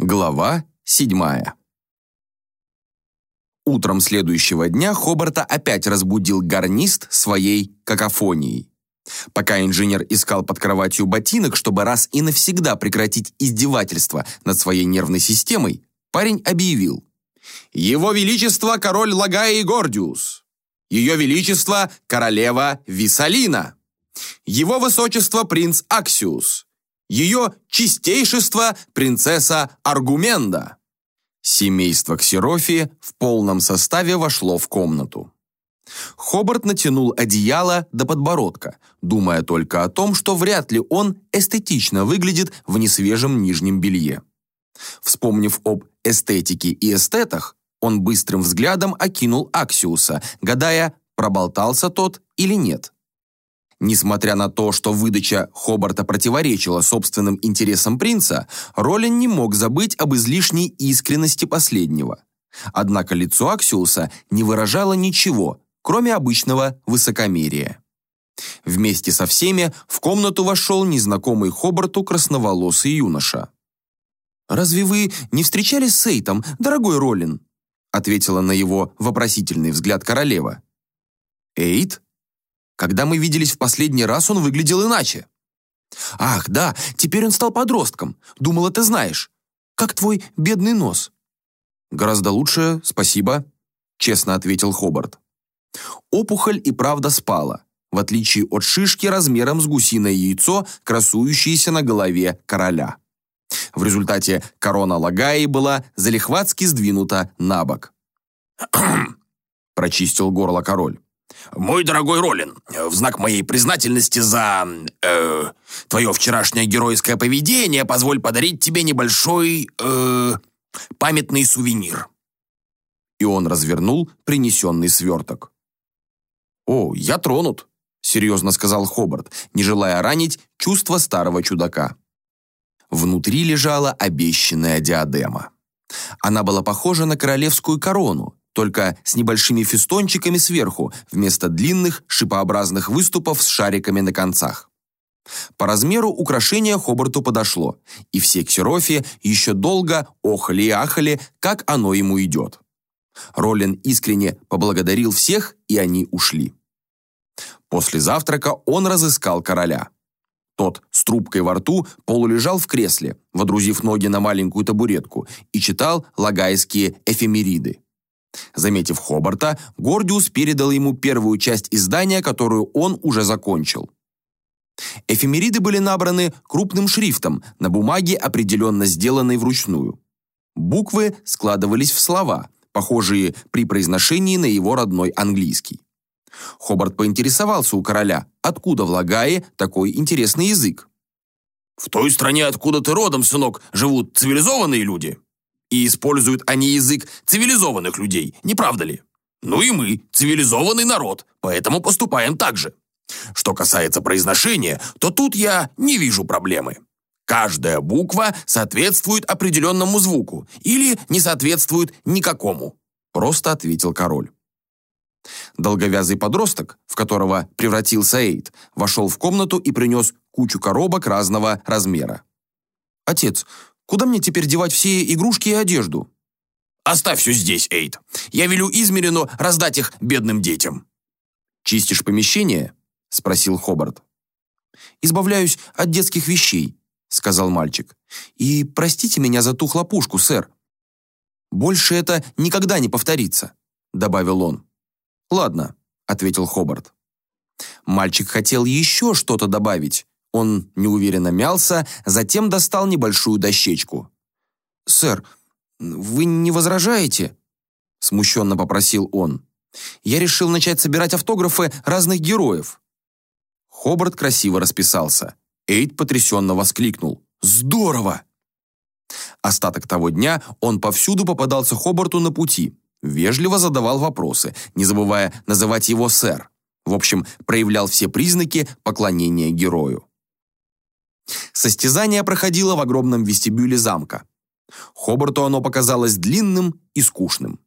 Глава седьмая. Утром следующего дня Хобарта опять разбудил гарнист своей какофонией. Пока инженер искал под кроватью ботинок, чтобы раз и навсегда прекратить издевательство над своей нервной системой, парень объявил «Его Величество король Лагая и Гордиус! Ее Величество королева Висалина! Его Высочество принц Аксиус! Ее чистейшество принцесса Аргуменда!» Семейство Ксерофи в полном составе вошло в комнату. Хобарт натянул одеяло до подбородка, думая только о том, что вряд ли он эстетично выглядит в несвежем нижнем белье. Вспомнив об эстетике и эстетах, он быстрым взглядом окинул Аксиуса, гадая, проболтался тот или нет. Несмотря на то, что выдача Хобарта противоречила собственным интересам принца, Ролин не мог забыть об излишней искренности последнего. Однако лицо Аксиуса не выражало ничего, кроме обычного высокомерия. Вместе со всеми в комнату вошел незнакомый Хобарту красноволосый юноша. «Разве вы не встречались с Эйтом, дорогой Ролин?» ответила на его вопросительный взгляд королева. «Эйт?» Когда мы виделись в последний раз, он выглядел иначе. Ах, да, теперь он стал подростком. Думала, ты знаешь. Как твой бедный нос? Гораздо лучше, спасибо, честно ответил Хобарт. Опухоль и правда спала, в отличие от шишки размером с гусиное яйцо, красующейся на голове короля. В результате корона Лагаи была залихватски сдвинута на бок. прочистил горло король. «Мой дорогой Ролин, в знак моей признательности за... Э, твое вчерашнее геройское поведение позволь подарить тебе небольшой... Э, памятный сувенир». И он развернул принесенный сверток. «О, я тронут», — серьезно сказал Хобарт, не желая ранить чувство старого чудака. Внутри лежала обещанная диадема. Она была похожа на королевскую корону, только с небольшими фестончиками сверху, вместо длинных шипообразных выступов с шариками на концах. По размеру украшение Хобарту подошло, и все ксерофи еще долго охали и ахали, как оно ему идет. Роллин искренне поблагодарил всех, и они ушли. После завтрака он разыскал короля. Тот с трубкой во рту полулежал в кресле, водрузив ноги на маленькую табуретку, и читал лагайские эфемериды. Заметив Хобарта, Гордиус передал ему первую часть издания, которую он уже закончил. Эфемериды были набраны крупным шрифтом на бумаге, определенно сделанной вручную. Буквы складывались в слова, похожие при произношении на его родной английский. Хобарт поинтересовался у короля, откуда в Лагае такой интересный язык. «В той стране, откуда ты родом, сынок, живут цивилизованные люди», и используют они язык цивилизованных людей, не правда ли? Ну и мы цивилизованный народ, поэтому поступаем так же. Что касается произношения, то тут я не вижу проблемы. Каждая буква соответствует определенному звуку или не соответствует никакому, просто ответил король. Долговязый подросток, в которого превратился Эйд, вошел в комнату и принес кучу коробок разного размера. «Отец, Куда мне теперь девать все игрушки и одежду? Оставь все здесь, Эйд. Я велю Измерину раздать их бедным детям. Чистишь помещение? Спросил Хобарт. Избавляюсь от детских вещей, сказал мальчик. И простите меня за ту хлопушку, сэр. Больше это никогда не повторится, добавил он. Ладно, ответил Хобарт. Мальчик хотел еще что-то добавить, он неуверенно мялся, затем достал небольшую дощечку. «Сэр, вы не возражаете?» Смущенно попросил он. «Я решил начать собирать автографы разных героев». Хобарт красиво расписался. Эйд потрясенно воскликнул. «Здорово!» Остаток того дня он повсюду попадался Хобарту на пути, вежливо задавал вопросы, не забывая называть его сэр. В общем, проявлял все признаки поклонения герою. Состязание проходило в огромном вестибюле замка. Хобарту оно показалось длинным и скучным.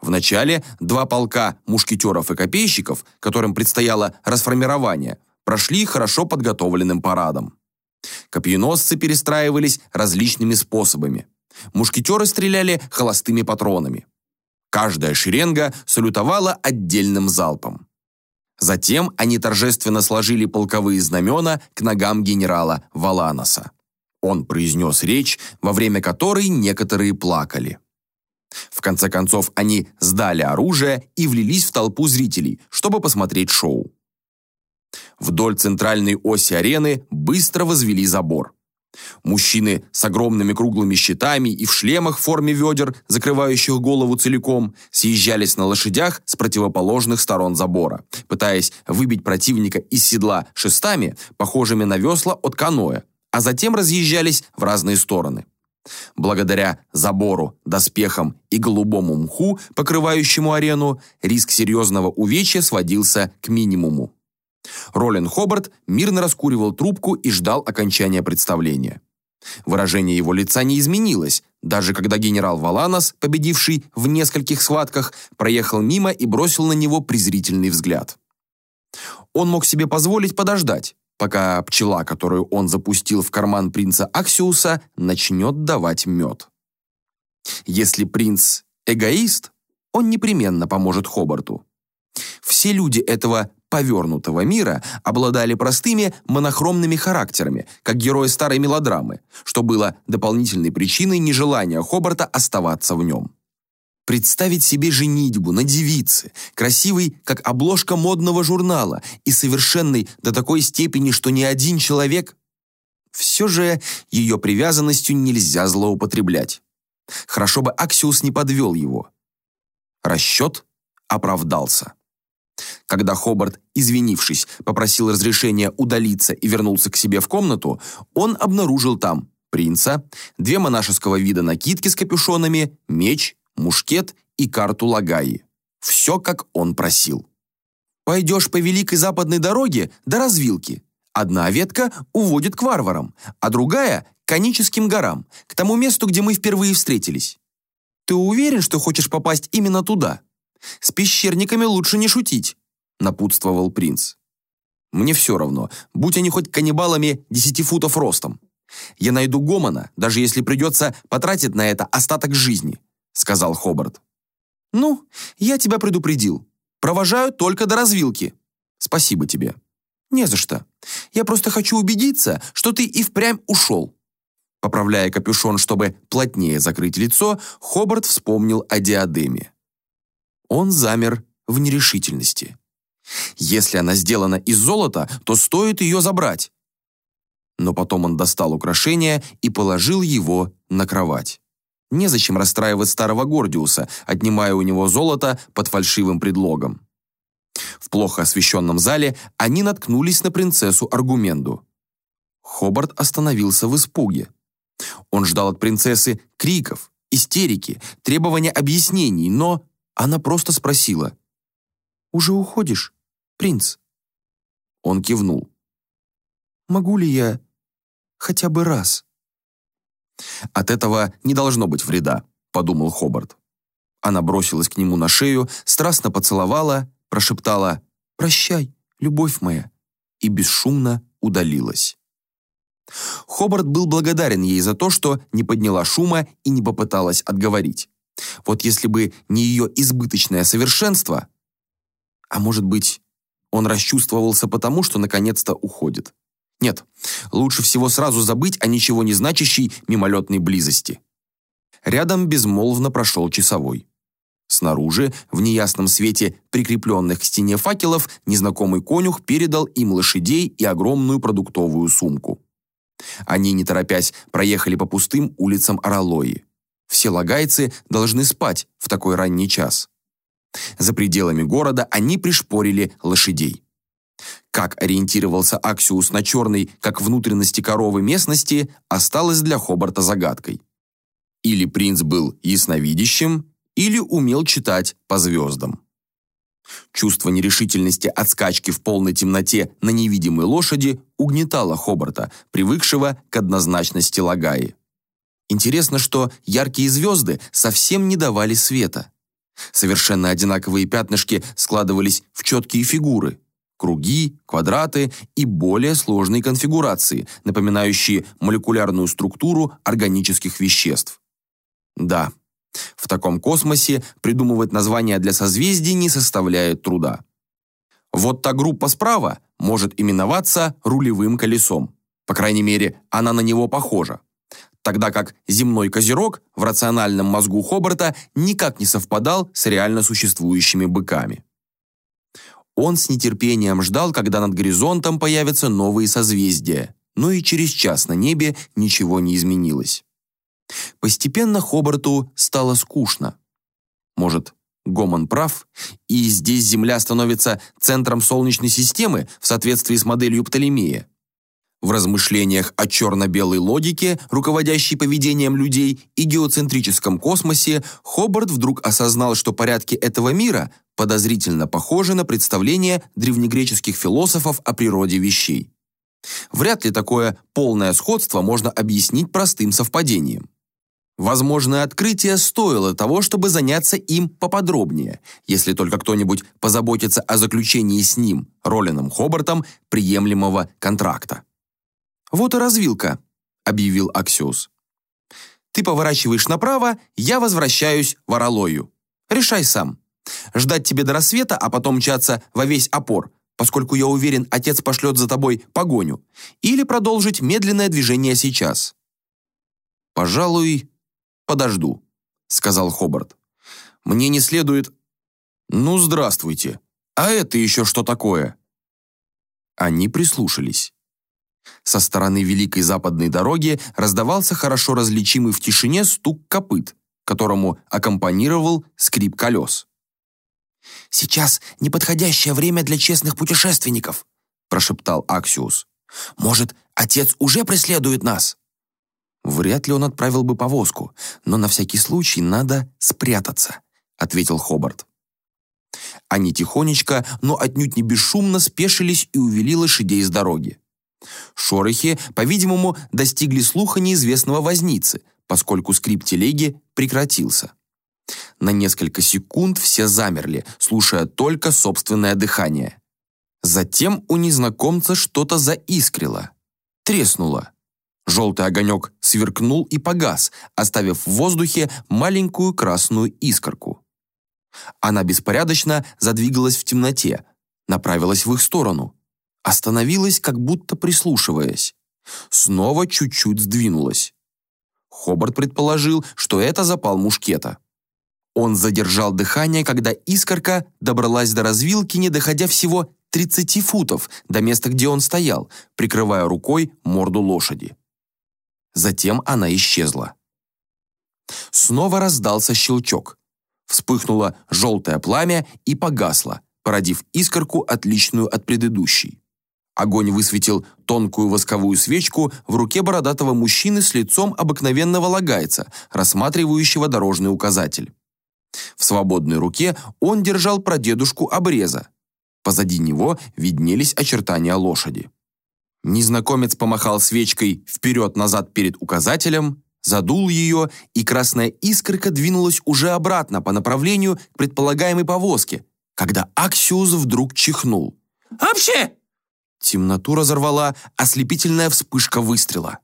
Вначале два полка мушкетеров и копейщиков, которым предстояло расформирование, прошли хорошо подготовленным парадом. Копьеносцы перестраивались различными способами. Мушкетеры стреляли холостыми патронами. Каждая шеренга салютовала отдельным залпом. Затем они торжественно сложили полковые знамена к ногам генерала Валаноса. Он произнес речь, во время которой некоторые плакали. В конце концов, они сдали оружие и влились в толпу зрителей, чтобы посмотреть шоу. Вдоль центральной оси арены быстро возвели забор. Мужчины с огромными круглыми щитами и в шлемах в форме ведер, закрывающих голову целиком, съезжались на лошадях с противоположных сторон забора, пытаясь выбить противника из седла шестами, похожими на весла от каноэ, а затем разъезжались в разные стороны. Благодаря забору, доспехам и голубому мху, покрывающему арену, риск серьезного увечья сводился к минимуму. Ролин Хобарт мирно раскуривал трубку и ждал окончания представления. Выражение его лица не изменилось, даже когда генерал Валанос, победивший в нескольких схватках, проехал мимо и бросил на него презрительный взгляд. Он мог себе позволить подождать, пока пчела, которую он запустил в карман принца Аксиуса, начнет давать мед. Если принц эгоист, он непременно поможет Хобарту. Все люди этого повернутого мира обладали простыми монохромными характерами, как герои старой мелодрамы, что было дополнительной причиной нежелания Хобарта оставаться в нем. Представить себе женитьбу на девице, красивой, как обложка модного журнала, и совершенной до такой степени, что ни один человек... Все же ее привязанностью нельзя злоупотреблять. Хорошо бы Аксиус не подвел его. Расчет оправдался. Когда Хобарт, извинившись, попросил разрешения удалиться и вернулся к себе в комнату, он обнаружил там принца, две монашеского вида накидки с капюшонами, меч, мушкет и карту Лагаи. Все, как он просил. «Пойдешь по Великой Западной дороге до развилки. Одна ветка уводит к варварам, а другая — к Коническим горам, к тому месту, где мы впервые встретились. Ты уверен, что хочешь попасть именно туда?» С пещерниками лучше не шутить», — напутствовал принц. «Мне все равно, будь они хоть каннибалами десяти футов ростом. Я найду Гомона, даже если придется потратить на это остаток жизни», — сказал Хобарт. «Ну, я тебя предупредил. Провожаю только до развилки. Спасибо тебе». «Не за что. Я просто хочу убедиться, что ты и впрямь ушел». Поправляя капюшон, чтобы плотнее закрыть лицо, Хобарт вспомнил о диадеме. Он замер в нерешительности. Если она сделана из золота, то стоит ее забрать. Но потом он достал украшение и положил его на кровать. Незачем расстраивать старого Гордиуса, отнимая у него золото под фальшивым предлогом. В плохо освещенном зале они наткнулись на принцессу Аргуменду. Хобарт остановился в испуге. Он ждал от принцессы криков, истерики, требования объяснений, но она просто спросила. «Уже уходишь, принц?» Он кивнул. «Могу ли я хотя бы раз?» «От этого не должно быть вреда», — подумал Хобарт. Она бросилась к нему на шею, страстно поцеловала, прошептала «Прощай, любовь моя», и бесшумно удалилась. Хобарт был благодарен ей за то, что не подняла шума и не попыталась отговорить. Вот если бы не ее избыточное совершенство... А может быть, он расчувствовался потому, что наконец-то уходит. Нет, лучше всего сразу забыть о ничего не значащей мимолетной близости. Рядом безмолвно прошел часовой. Снаружи, в неясном свете прикрепленных к стене факелов, незнакомый конюх передал им лошадей и огромную продуктовую сумку. Они, не торопясь, проехали по пустым улицам Аралои. Все лагайцы должны спать в такой ранний час. За пределами города они пришпорили лошадей. Как ориентировался Аксиус на черной, как внутренности коровы местности, осталось для Хобарта загадкой. Или принц был ясновидящим, или умел читать по звездам. Чувство нерешительности от скачки в полной темноте на невидимой лошади угнетало Хобарта, привыкшего к однозначности Лагаи. Интересно, что яркие звезды совсем не давали света. Совершенно одинаковые пятнышки складывались в четкие фигуры. Круги, квадраты и более сложные конфигурации, напоминающие молекулярную структуру органических веществ. Да, в таком космосе придумывать названия для созвездий не составляет труда. Вот та группа справа может именоваться рулевым колесом. По крайней мере, она на него похожа. Тогда как земной козерог в рациональном мозгу Хобарта никак не совпадал с реально существующими быками. Он с нетерпением ждал, когда над горизонтом появятся новые созвездия, но и через час на небе ничего не изменилось. Постепенно Хобарту стало скучно. Может, Гомон прав, и здесь Земля становится центром Солнечной системы в соответствии с моделью Птолемея. В размышлениях о черно-белой логике, руководящей поведением людей, и геоцентрическом космосе, Хобарт вдруг осознал, что порядки этого мира подозрительно похожи на представления древнегреческих философов о природе вещей. Вряд ли такое полное сходство можно объяснить простым совпадением. Возможное открытие стоило того, чтобы заняться им поподробнее, если только кто-нибудь позаботится о заключении с ним, Ролином Хобартом, приемлемого контракта. «Вот и развилка», — объявил Аксиус. «Ты поворачиваешь направо, я возвращаюсь в Оролою. Решай сам. Ждать тебе до рассвета, а потом мчаться во весь опор, поскольку я уверен, отец пошлет за тобой погоню, или продолжить медленное движение сейчас». «Пожалуй, подожду», — сказал Хобарт. «Мне не следует...» «Ну, здравствуйте. А это еще что такое?» Они прислушались. Со стороны Великой Западной дороги раздавался хорошо различимый в тишине стук копыт, которому аккомпанировал скрип колес. «Сейчас неподходящее время для честных путешественников», прошептал Аксиус. «Может, отец уже преследует нас?» «Вряд ли он отправил бы повозку, но на всякий случай надо спрятаться», ответил Хобарт. Они тихонечко, но отнюдь не бесшумно спешились и увели лошадей с дороги. Шорохи, по-видимому, достигли слуха неизвестного возницы, поскольку скрип телеги прекратился. На несколько секунд все замерли, слушая только собственное дыхание. Затем у незнакомца что-то заискрило, треснуло. Желтый огонек сверкнул и погас, оставив в воздухе маленькую красную искорку. Она беспорядочно задвигалась в темноте, направилась в их сторону. Остановилась, как будто прислушиваясь. Снова чуть-чуть сдвинулась. Хобарт предположил, что это запал мушкета. Он задержал дыхание, когда искорка добралась до развилки, не доходя всего 30 футов до места, где он стоял, прикрывая рукой морду лошади. Затем она исчезла. Снова раздался щелчок. Вспыхнуло желтое пламя и погасло, породив искорку, отличную от предыдущей. Огонь высветил тонкую восковую свечку в руке бородатого мужчины с лицом обыкновенного лагайца, рассматривающего дорожный указатель. В свободной руке он держал прадедушку обреза. Позади него виднелись очертания лошади. Незнакомец помахал свечкой вперед-назад перед указателем, задул ее, и красная искорка двинулась уже обратно по направлению к предполагаемой повозке, когда Аксиус вдруг чихнул. «Вообще!» Темноту разорвала ослепительная вспышка выстрела.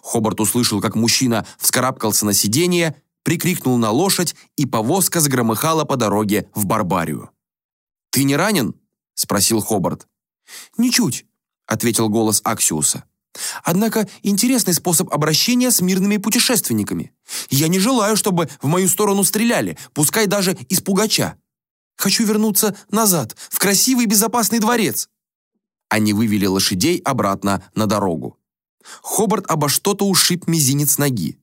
Хобарт услышал, как мужчина вскарабкался на сиденье, прикрикнул на лошадь, и повозка загромыхала по дороге в Барбарию. «Ты не ранен?» — спросил Хобарт. «Ничуть», — ответил голос Аксиуса. «Однако интересный способ обращения с мирными путешественниками. Я не желаю, чтобы в мою сторону стреляли, пускай даже из пугача. Хочу вернуться назад, в красивый безопасный дворец». Они вывели лошадей обратно на дорогу. Хобарт обо что-то ушиб мизинец ноги.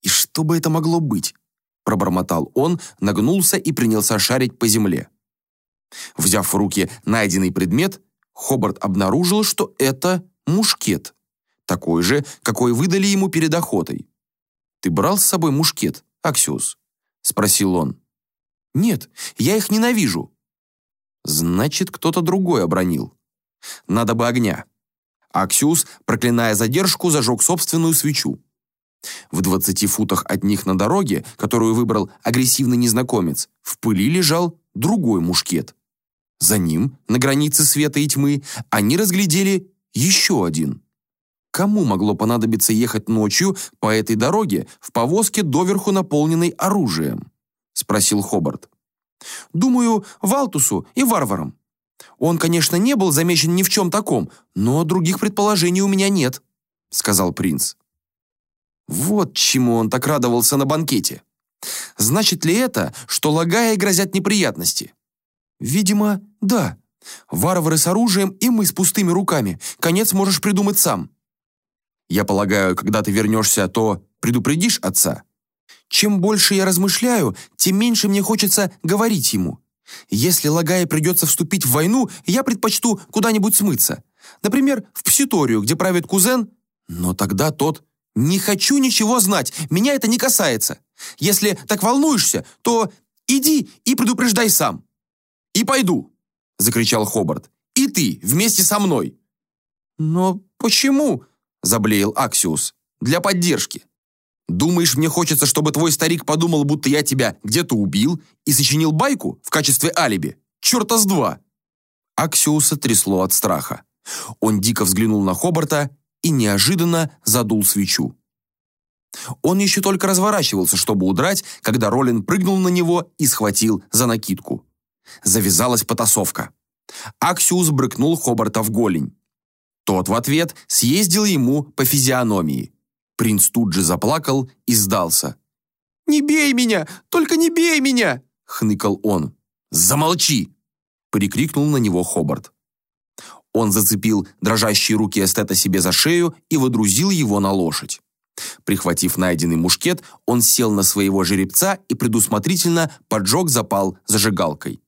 «И что бы это могло быть?» Пробормотал он, нагнулся и принялся шарить по земле. Взяв в руки найденный предмет, Хобарт обнаружил, что это мушкет. Такой же, какой выдали ему перед охотой. «Ты брал с собой мушкет, Аксиус?» — спросил он. «Нет, я их ненавижу». «Значит, кто-то другой обронил. Надо бы огня». Аксиус, проклиная задержку, зажег собственную свечу. В двадцати футах от них на дороге, которую выбрал агрессивный незнакомец, в пыли лежал другой мушкет. За ним, на границе света и тьмы, они разглядели еще один. Кому могло понадобиться ехать ночью по этой дороге в повозке, доверху наполненной оружием? Спросил Хобарт. Думаю, Валтусу и варварам. Он, конечно, не был замечен ни в чем таком, но других предположений у меня нет, сказал принц. Вот чему он так радовался на банкете. Значит ли это, что Лагая грозят неприятности? Видимо, да. Варвары с оружием и мы с пустыми руками. Конец можешь придумать сам. Я полагаю, когда ты вернешься, то предупредишь отца? Чем больше я размышляю, тем меньше мне хочется говорить ему. Если Лагае придется вступить в войну, я предпочту куда-нибудь смыться. Например, в Пситорию, где правит кузен. Но тогда тот «Не хочу ничего знать, меня это не касается. Если так волнуешься, то иди и предупреждай сам». «И пойду», — закричал Хобарт. «И ты вместе со мной». «Но почему?» — заблеял Аксиус. «Для поддержки. Думаешь, мне хочется, чтобы твой старик подумал, будто я тебя где-то убил и сочинил байку в качестве алиби? Черта с два!» Аксиуса трясло от страха. Он дико взглянул на Хобарта и неожиданно задул свечу. Он еще только разворачивался, чтобы удрать, когда Ролин прыгнул на него и схватил за накидку. Завязалась потасовка. Аксиус брыкнул Хобарта в голень. Тот в ответ съездил ему по физиономии. Принц тут же заплакал и сдался. «Не бей меня! Только не бей меня!» — хныкал он. «Замолчи!» — прикрикнул на него Хобарт. Он зацепил дрожащие руки эстета себе за шею и водрузил его на лошадь. Прихватив найденный мушкет, он сел на своего жеребца и предусмотрительно поджег запал зажигалкой.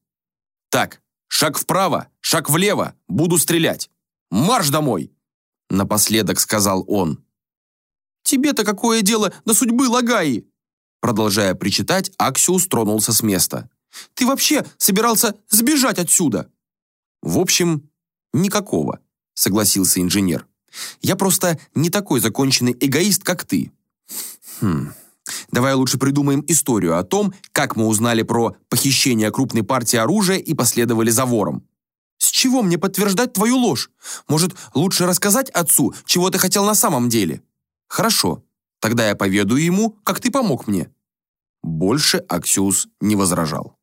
«Так, шаг вправо, шаг влево, буду стрелять. Марш домой!» Напоследок сказал он. «Тебе-то какое дело до судьбы Лагаи?» Продолжая причитать, Аксиус тронулся с места. «Ты вообще собирался сбежать отсюда?» В общем, «Никакого», — согласился инженер. «Я просто не такой законченный эгоист, как ты». «Хм, давай лучше придумаем историю о том, как мы узнали про похищение крупной партии оружия и последовали за вором. С чего мне подтверждать твою ложь? Может, лучше рассказать отцу, чего ты хотел на самом деле? Хорошо, тогда я поведаю ему, как ты помог мне». Больше Аксиус не возражал.